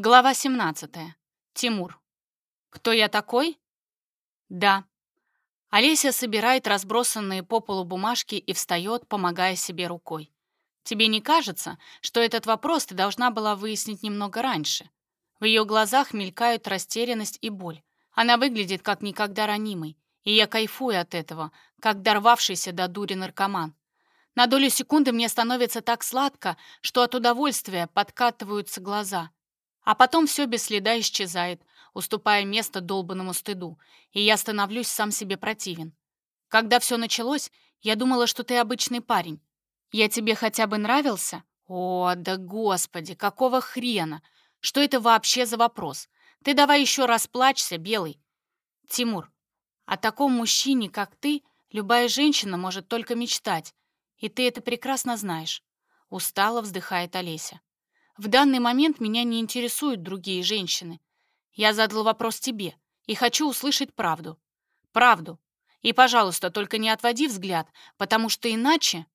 Глава 17. Тимур. Кто я такой? Да. Олеся собирает разбросанные по полу бумажки и встает, помогая себе рукой. Тебе не кажется, что этот вопрос ты должна была выяснить немного раньше? В ее глазах мелькают растерянность и боль. Она выглядит как никогда ранимой, и я кайфую от этого, как дорвавшийся до дури наркоман. На долю секунды мне становится так сладко, что от удовольствия подкатываются глаза — а потом все без следа исчезает, уступая место долбанному стыду, и я становлюсь сам себе противен. Когда все началось, я думала, что ты обычный парень. Я тебе хотя бы нравился? О, да господи, какого хрена? Что это вообще за вопрос? Ты давай еще раз плачься, Белый. Тимур, о таком мужчине, как ты, любая женщина может только мечтать, и ты это прекрасно знаешь. Устало вздыхает Олеся. В данный момент меня не интересуют другие женщины. Я задал вопрос тебе и хочу услышать правду. Правду. И, пожалуйста, только не отводи взгляд, потому что иначе...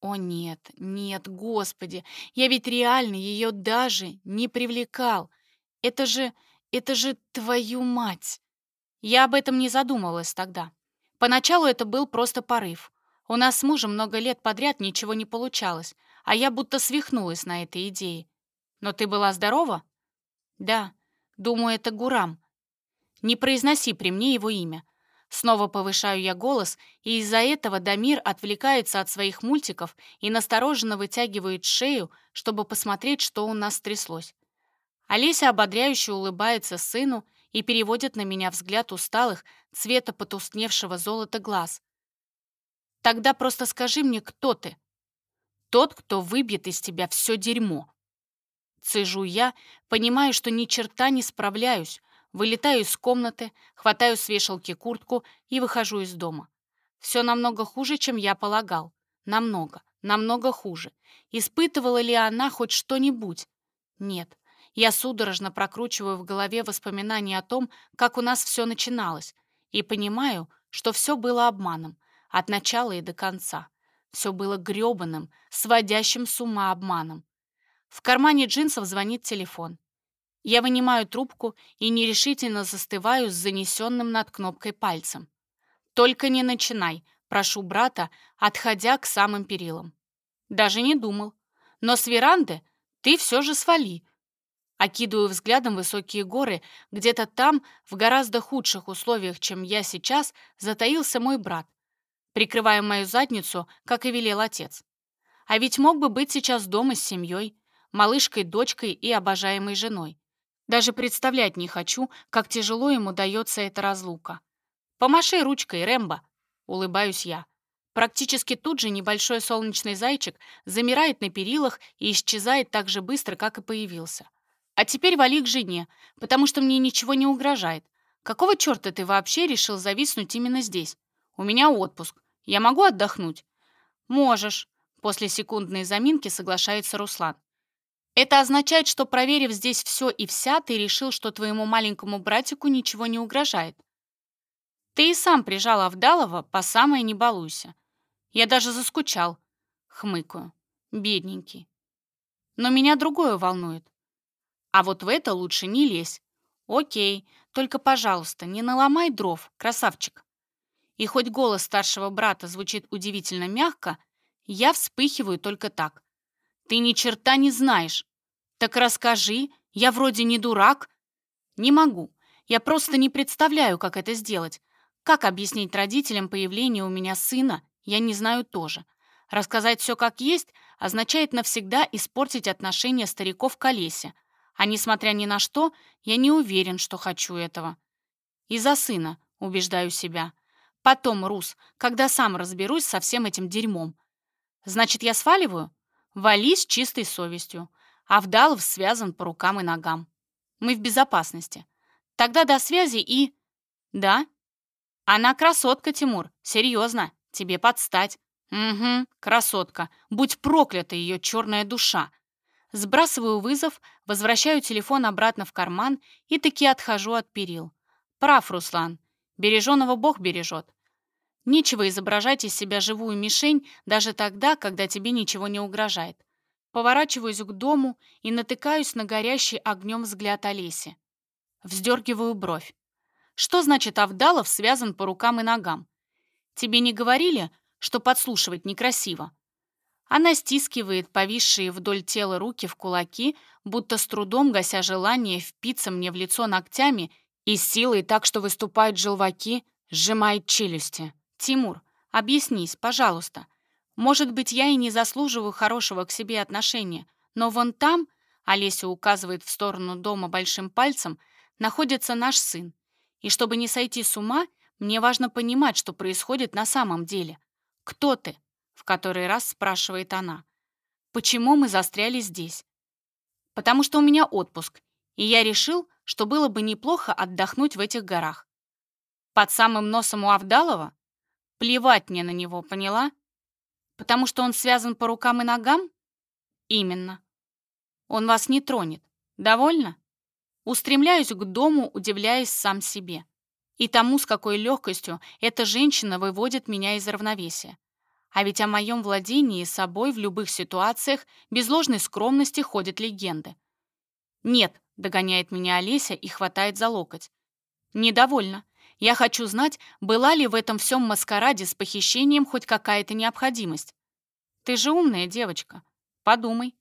О нет, нет, господи, я ведь реально ее даже не привлекал. Это же... это же твою мать. Я об этом не задумывалась тогда. Поначалу это был просто порыв. У нас с мужем много лет подряд ничего не получалось, а я будто свихнулась на этой идее. Но ты была здорова? Да. Думаю, это Гурам. Не произноси при мне его имя. Снова повышаю я голос, и из-за этого Дамир отвлекается от своих мультиков и настороженно вытягивает шею, чтобы посмотреть, что у нас стряслось. Олеся ободряюще улыбается сыну и переводит на меня взгляд усталых, цвета потускневшего золота глаз. «Тогда просто скажи мне, кто ты?» «Тот, кто выбьет из тебя все дерьмо», Цежу я, понимаю, что ни черта не справляюсь, вылетаю из комнаты, хватаю с вешалки куртку и выхожу из дома. Все намного хуже, чем я полагал. Намного, намного хуже. Испытывала ли она хоть что-нибудь? Нет. Я судорожно прокручиваю в голове воспоминания о том, как у нас все начиналось, и понимаю, что все было обманом, от начала и до конца. Все было грёбаным, сводящим с ума обманом. В кармане джинсов звонит телефон. Я вынимаю трубку и нерешительно застываю с занесенным над кнопкой пальцем. «Только не начинай», — прошу брата, отходя к самым перилам. Даже не думал. Но с веранды ты все же свали. Окидываю взглядом высокие горы. Где-то там, в гораздо худших условиях, чем я сейчас, затаился мой брат, прикрывая мою задницу, как и велел отец. А ведь мог бы быть сейчас дома с семьей, малышкой, дочкой и обожаемой женой. Даже представлять не хочу, как тяжело ему дается эта разлука. «Помаши ручкой, Рэмбо!» — улыбаюсь я. Практически тут же небольшой солнечный зайчик замирает на перилах и исчезает так же быстро, как и появился. А теперь вали к жене, потому что мне ничего не угрожает. Какого черта ты вообще решил зависнуть именно здесь? У меня отпуск. Я могу отдохнуть? Можешь. После секундной заминки соглашается Руслан. Это означает, что, проверив здесь все и вся, ты решил, что твоему маленькому братику ничего не угрожает. Ты и сам прижал Авдалова по самое не балуйся. Я даже заскучал. Хмыкаю. Бедненький. Но меня другое волнует. А вот в это лучше не лезь. Окей, только, пожалуйста, не наломай дров, красавчик. И хоть голос старшего брата звучит удивительно мягко, я вспыхиваю только так. Ты ни черта не знаешь. Так расскажи, я вроде не дурак. Не могу. Я просто не представляю, как это сделать. Как объяснить родителям появление у меня сына, я не знаю тоже. Рассказать все как есть означает навсегда испортить отношения стариков к Олесе. А несмотря ни на что, я не уверен, что хочу этого. Из-за сына, убеждаю себя. Потом, Рус, когда сам разберусь со всем этим дерьмом. Значит, я сваливаю? Вали с чистой совестью. Авдалов связан по рукам и ногам. Мы в безопасности. Тогда до связи и... Да? Она красотка, Тимур. Серьезно. Тебе подстать. Угу, красотка. Будь проклята ее черная душа. Сбрасываю вызов, возвращаю телефон обратно в карман и таки отхожу от перил. Прав, Руслан. Береженого Бог бережет. Нечего изображать из себя живую мишень даже тогда, когда тебе ничего не угрожает. Поворачиваюсь к дому и натыкаюсь на горящий огнем взгляд Олеси. Вздергиваю бровь. Что значит Авдалов связан по рукам и ногам? Тебе не говорили, что подслушивать некрасиво? Она стискивает повисшие вдоль тела руки в кулаки, будто с трудом гася желание впиться мне в лицо ногтями и силой так, что выступают желваки, сжимает челюсти. «Тимур, объяснись, пожалуйста. Может быть, я и не заслуживаю хорошего к себе отношения, но вон там, Олеся указывает в сторону дома большим пальцем, находится наш сын. И чтобы не сойти с ума, мне важно понимать, что происходит на самом деле. Кто ты? В который раз спрашивает она. Почему мы застряли здесь? Потому что у меня отпуск, и я решил, что было бы неплохо отдохнуть в этих горах. Под самым носом у Авдалова? Плевать мне на него, поняла? Потому что он связан по рукам и ногам? Именно. Он вас не тронет. Довольно? Устремляюсь к дому, удивляясь сам себе. И тому, с какой легкостью эта женщина выводит меня из равновесия. А ведь о моем владении собой в любых ситуациях без ложной скромности ходят легенды. «Нет», — догоняет меня Олеся и хватает за локоть. «Недовольна. Я хочу знать, была ли в этом всем маскараде с похищением хоть какая-то необходимость. Ты же умная девочка. Подумай».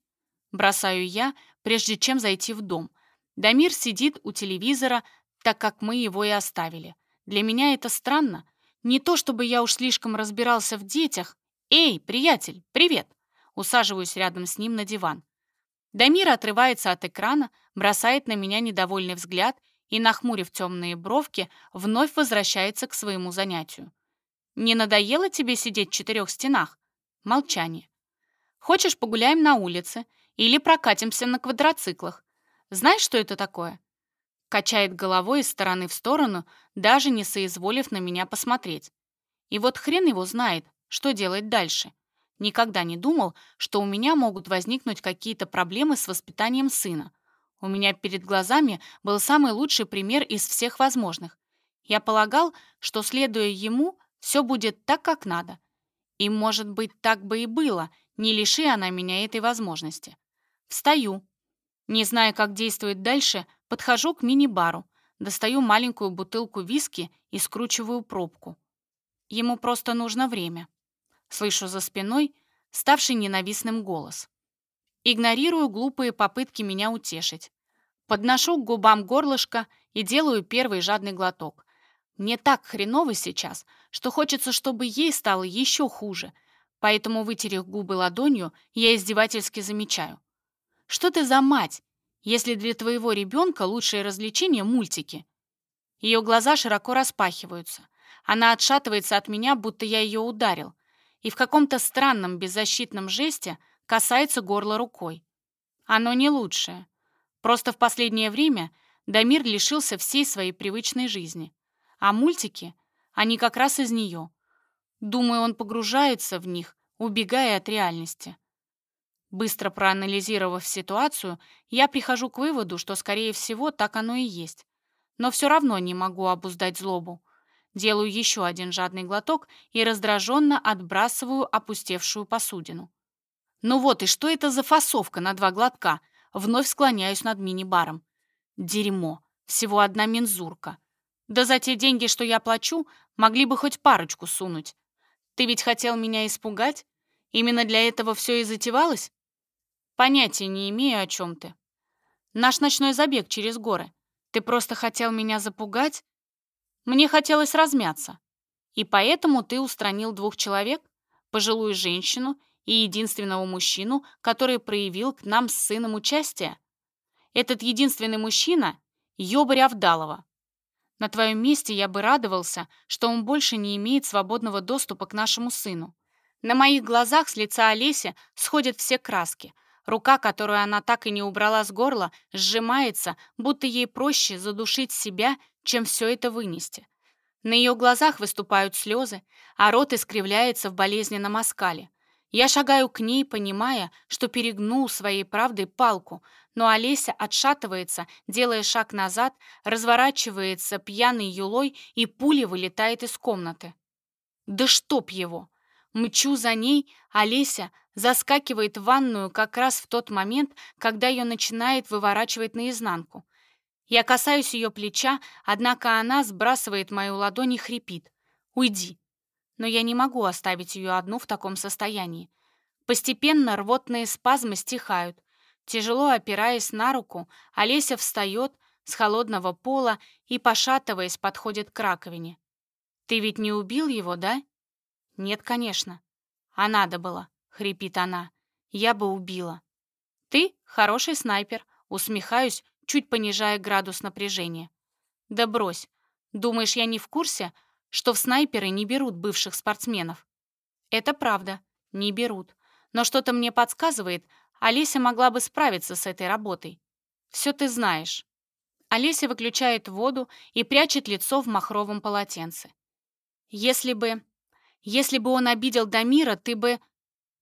Бросаю я, прежде чем зайти в дом. Дамир сидит у телевизора, так как мы его и оставили. Для меня это странно. Не то чтобы я уж слишком разбирался в детях, «Эй, приятель, привет!» Усаживаюсь рядом с ним на диван. Дамир отрывается от экрана, бросает на меня недовольный взгляд и, нахмурив темные бровки, вновь возвращается к своему занятию. «Не надоело тебе сидеть в четырех стенах?» Молчание. «Хочешь, погуляем на улице или прокатимся на квадроциклах? Знаешь, что это такое?» Качает головой из стороны в сторону, даже не соизволив на меня посмотреть. И вот хрен его знает, что делать дальше? Никогда не думал, что у меня могут возникнуть какие-то проблемы с воспитанием сына. У меня перед глазами был самый лучший пример из всех возможных. Я полагал, что, следуя ему, все будет так, как надо. И, может быть, так бы и было, не лиши она меня этой возможности. Встаю. Не зная, как действовать дальше, подхожу к мини-бару, достаю маленькую бутылку виски и скручиваю пробку. Ему просто нужно время. Слышу за спиной ставший ненавистным голос. Игнорирую глупые попытки меня утешить. Подношу к губам горлышко и делаю первый жадный глоток. Мне так хреново сейчас, что хочется, чтобы ей стало еще хуже, поэтому, вытерев губы ладонью, я издевательски замечаю. «Что ты за мать, если для твоего ребенка лучшее развлечение — мультики?» Ее глаза широко распахиваются. Она отшатывается от меня, будто я ее ударил и в каком-то странном беззащитном жесте касается горла рукой. Оно не лучшее. Просто в последнее время Дамир лишился всей своей привычной жизни. А мультики, они как раз из нее. Думаю, он погружается в них, убегая от реальности. Быстро проанализировав ситуацию, я прихожу к выводу, что, скорее всего, так оно и есть. Но все равно не могу обуздать злобу. Делаю еще один жадный глоток и раздраженно отбрасываю опустевшую посудину. Ну вот, и что это за фасовка на два глотка? Вновь склоняюсь над мини-баром. Дерьмо. Всего одна мензурка. Да за те деньги, что я плачу, могли бы хоть парочку сунуть. Ты ведь хотел меня испугать? Именно для этого все и затевалось? Понятия не имею, о чем ты. Наш ночной забег через горы. Ты просто хотел меня запугать? Мне хотелось размяться. И поэтому ты устранил двух человек, пожилую женщину и единственного мужчину, который проявил к нам с сыном участие. Этот единственный мужчина — Ёбарь Авдалова. На твоем месте я бы радовался, что он больше не имеет свободного доступа к нашему сыну. На моих глазах с лица Олеси сходят все краски. Рука, которую она так и не убрала с горла, сжимается, будто ей проще задушить себя, чем все это вынести. На ее глазах выступают слезы, а рот искривляется в болезненном оскале. Я шагаю к ней, понимая, что перегнул своей правдой палку, но Олеся отшатывается, делая шаг назад, разворачивается пьяной юлой и пуля вылетает из комнаты. Да чтоб его! Мчу за ней, Олеся заскакивает в ванную как раз в тот момент, когда ее начинает выворачивать наизнанку. Я касаюсь ее плеча, однако она сбрасывает мою ладонь и хрипит. «Уйди!» Но я не могу оставить ее одну в таком состоянии. Постепенно рвотные спазмы стихают. Тяжело опираясь на руку, Олеся встает с холодного пола и, пошатываясь, подходит к раковине. «Ты ведь не убил его, да?» «Нет, конечно». «А надо было», — хрипит она. «Я бы убила». «Ты хороший снайпер», — усмехаюсь, чуть понижая градус напряжения. «Да брось. Думаешь, я не в курсе, что в снайперы не берут бывших спортсменов?» «Это правда, не берут. Но что-то мне подсказывает, Олеся могла бы справиться с этой работой. Все ты знаешь». Олеся выключает воду и прячет лицо в махровом полотенце. «Если бы... Если бы он обидел Дамира, ты бы...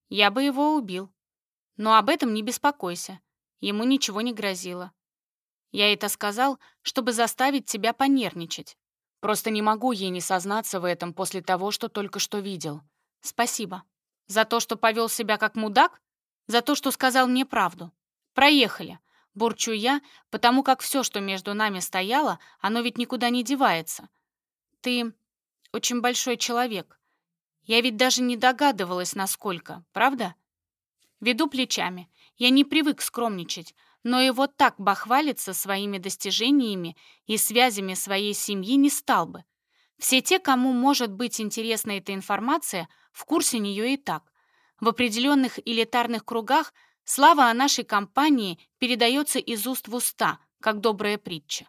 Я бы его убил. Но об этом не беспокойся. Ему ничего не грозило. Я это сказал, чтобы заставить тебя понервничать. Просто не могу ей не сознаться в этом после того, что только что видел. Спасибо. За то, что повел себя как мудак? За то, что сказал мне правду? Проехали. Бурчу я, потому как все, что между нами стояло, оно ведь никуда не девается. Ты очень большой человек. Я ведь даже не догадывалась, насколько, правда? Веду плечами. Я не привык скромничать, но и вот так бахвалиться своими достижениями и связями своей семьи не стал бы. Все те, кому может быть интересна эта информация, в курсе нее и так. В определенных элитарных кругах слава о нашей компании передается из уст в уста, как добрая притча.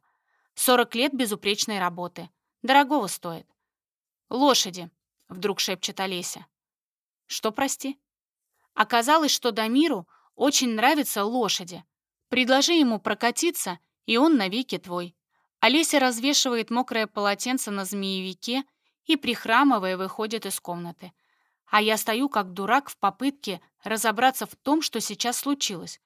40 лет безупречной работы. Дорогого стоит. «Лошади», — вдруг шепчет Олеся. «Что, прости?» Оказалось, что Дамиру очень нравятся лошади. Предложи ему прокатиться, и он навеки твой. Олеся развешивает мокрое полотенце на змеевике и, прихрамывая, выходит из комнаты. А я стою как дурак в попытке разобраться в том, что сейчас случилось.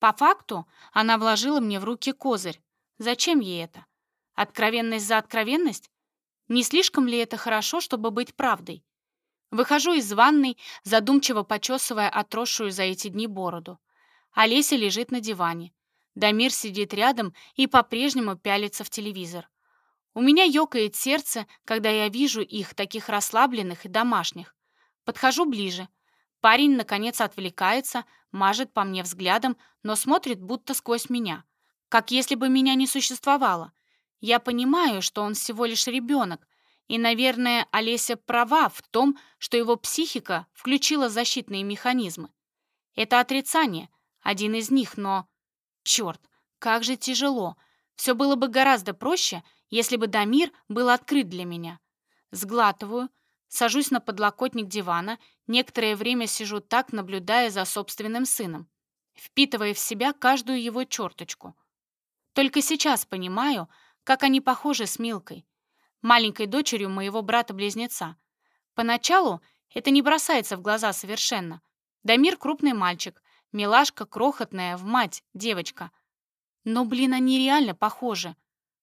По факту она вложила мне в руки козырь. Зачем ей это? Откровенность за откровенность? Не слишком ли это хорошо, чтобы быть правдой? Выхожу из ванной, задумчиво почесывая отросшую за эти дни бороду. Олеся лежит на диване. Дамир сидит рядом и по-прежнему пялится в телевизор. У меня ёкает сердце, когда я вижу их, таких расслабленных и домашних. Подхожу ближе. Парень, наконец, отвлекается, мажет по мне взглядом, но смотрит будто сквозь меня. Как если бы меня не существовало. Я понимаю, что он всего лишь ребенок, и, наверное, Олеся права в том, что его психика включила защитные механизмы. Это отрицание, один из них, но... Черт, как же тяжело. Все было бы гораздо проще, если бы Дамир был открыт для меня. Сглатываю, сажусь на подлокотник дивана, некоторое время сижу так, наблюдая за собственным сыном, впитывая в себя каждую его черточку. Только сейчас понимаю, как они похожи с Милкой, маленькой дочерью моего брата-близнеца. Поначалу это не бросается в глаза совершенно. Дамир крупный мальчик, Милашка крохотная, в мать, девочка. Но, блин, они реально похожи.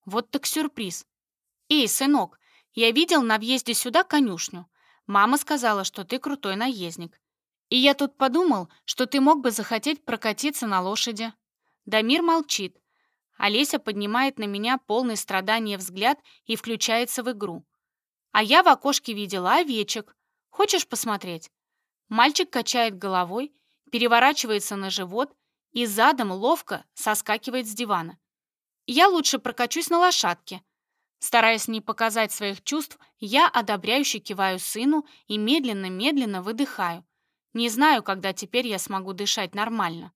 Вот так сюрприз. Эй, сынок, я видел на въезде сюда конюшню. Мама сказала, что ты крутой наездник. И я тут подумал, что ты мог бы захотеть прокатиться на лошади. Дамир молчит. Олеся поднимает на меня полный страдания взгляд и включается в игру. А я в окошке видела овечек. Хочешь посмотреть? Мальчик качает головой переворачивается на живот и задом ловко соскакивает с дивана. Я лучше прокачусь на лошадке. Стараясь не показать своих чувств, я одобряюще киваю сыну и медленно-медленно выдыхаю. Не знаю, когда теперь я смогу дышать нормально.